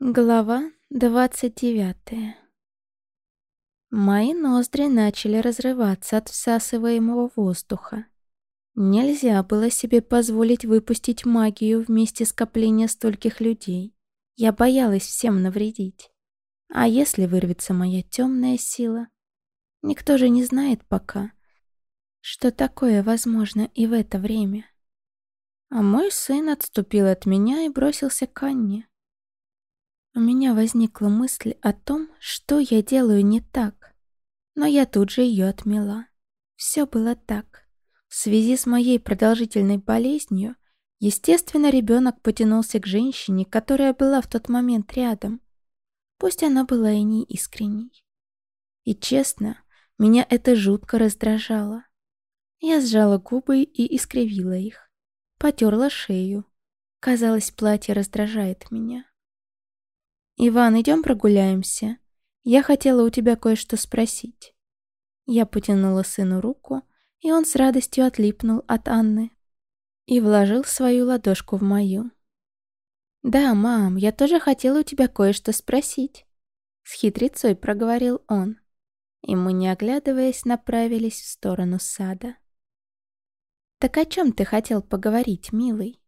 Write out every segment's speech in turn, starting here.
Глава двадцать девятая Мои ноздри начали разрываться от всасываемого воздуха. Нельзя было себе позволить выпустить магию вместе скопления стольких людей. Я боялась всем навредить. А если вырвется моя темная сила? Никто же не знает пока, что такое возможно и в это время. А мой сын отступил от меня и бросился к Анне. У меня возникла мысль о том, что я делаю не так. Но я тут же ее отмела. Все было так. В связи с моей продолжительной болезнью, естественно, ребенок потянулся к женщине, которая была в тот момент рядом. Пусть она была и не искренней. И честно, меня это жутко раздражало. Я сжала губы и искривила их. Потерла шею. Казалось, платье раздражает меня. «Иван, идем прогуляемся. Я хотела у тебя кое-что спросить». Я потянула сыну руку, и он с радостью отлипнул от Анны и вложил свою ладошку в мою. «Да, мам, я тоже хотела у тебя кое-что спросить», — с хитрецой проговорил он. И мы, не оглядываясь, направились в сторону сада. «Так о чем ты хотел поговорить, милый?»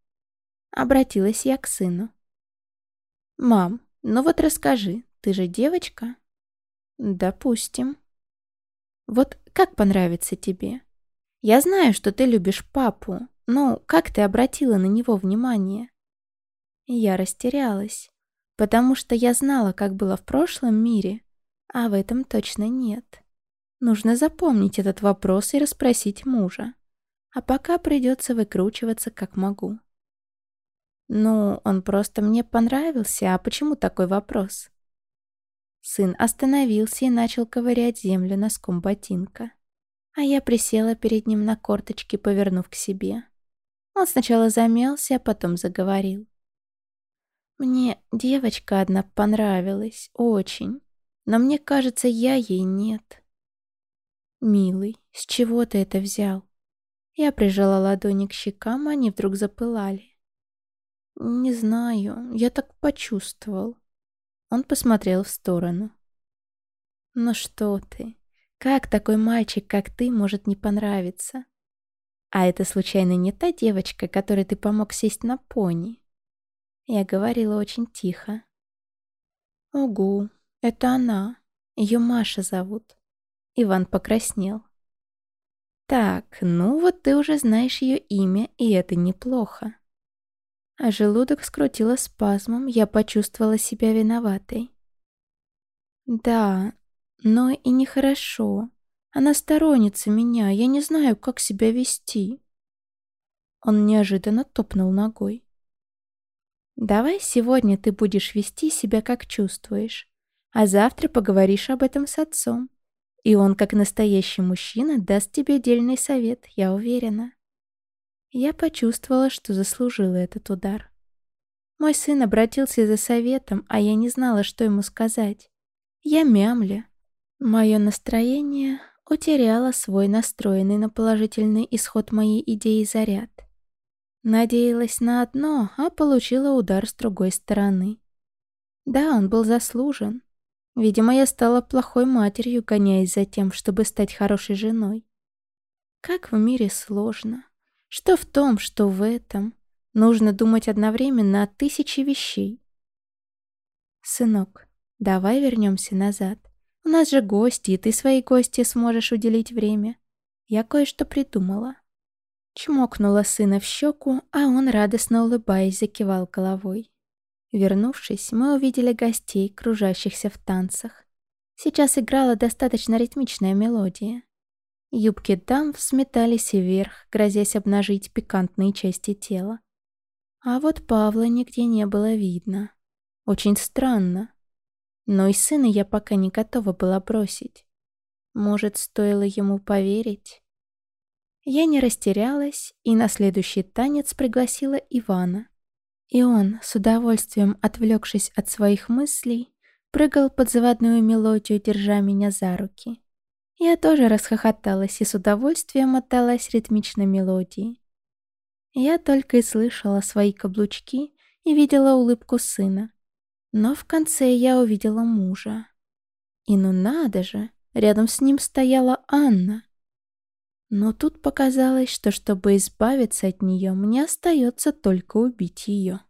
Обратилась я к сыну. «Мам, ну вот расскажи, ты же девочка? Допустим. Вот как понравится тебе? Я знаю, что ты любишь папу, но как ты обратила на него внимание? Я растерялась, потому что я знала, как было в прошлом мире, а в этом точно нет. Нужно запомнить этот вопрос и расспросить мужа. А пока придется выкручиваться как могу. «Ну, он просто мне понравился, а почему такой вопрос?» Сын остановился и начал ковырять землю носком ботинка. А я присела перед ним на корточки, повернув к себе. Он сначала замялся, а потом заговорил. «Мне девочка одна понравилась, очень, но мне кажется, я ей нет». «Милый, с чего ты это взял?» Я прижала ладони к щекам, они вдруг запылали. «Не знаю, я так почувствовал». Он посмотрел в сторону. «Ну что ты? Как такой мальчик, как ты, может не понравиться? А это случайно не та девочка, которой ты помог сесть на пони?» Я говорила очень тихо. «Угу, это она. Ее Маша зовут». Иван покраснел. «Так, ну вот ты уже знаешь ее имя, и это неплохо а желудок скрутило спазмом, я почувствовала себя виноватой. Да, но и нехорошо. Она сторонница меня, я не знаю, как себя вести. Он неожиданно топнул ногой. Давай сегодня ты будешь вести себя, как чувствуешь, а завтра поговоришь об этом с отцом. И он, как настоящий мужчина, даст тебе дельный совет, я уверена. Я почувствовала, что заслужила этот удар. Мой сын обратился за советом, а я не знала, что ему сказать. Я мямля. Мое настроение утеряло свой настроенный на положительный исход моей идеи заряд. Надеялась на одно, а получила удар с другой стороны. Да, он был заслужен. Видимо, я стала плохой матерью, гоняясь за тем, чтобы стать хорошей женой. Как в мире сложно. Что в том, что в этом. Нужно думать одновременно о тысяче вещей. Сынок, давай вернемся назад. У нас же гости, и ты своей гости сможешь уделить время. Я кое-что придумала. Чмокнула сына в щеку, а он, радостно улыбаясь, закивал головой. Вернувшись, мы увидели гостей, кружащихся в танцах. Сейчас играла достаточно ритмичная мелодия. Юбки дам взметались вверх, грозясь обнажить пикантные части тела. А вот Павла нигде не было видно. Очень странно. Но и сына я пока не готова была бросить. Может, стоило ему поверить? Я не растерялась и на следующий танец пригласила Ивана. И он, с удовольствием отвлекшись от своих мыслей, прыгал под заводную мелодию, держа меня за руки. Я тоже расхохоталась и с удовольствием отдалась ритмичной мелодии. Я только и слышала свои каблучки и видела улыбку сына. Но в конце я увидела мужа. И ну надо же, рядом с ним стояла Анна. Но тут показалось, что чтобы избавиться от нее, мне остается только убить ее.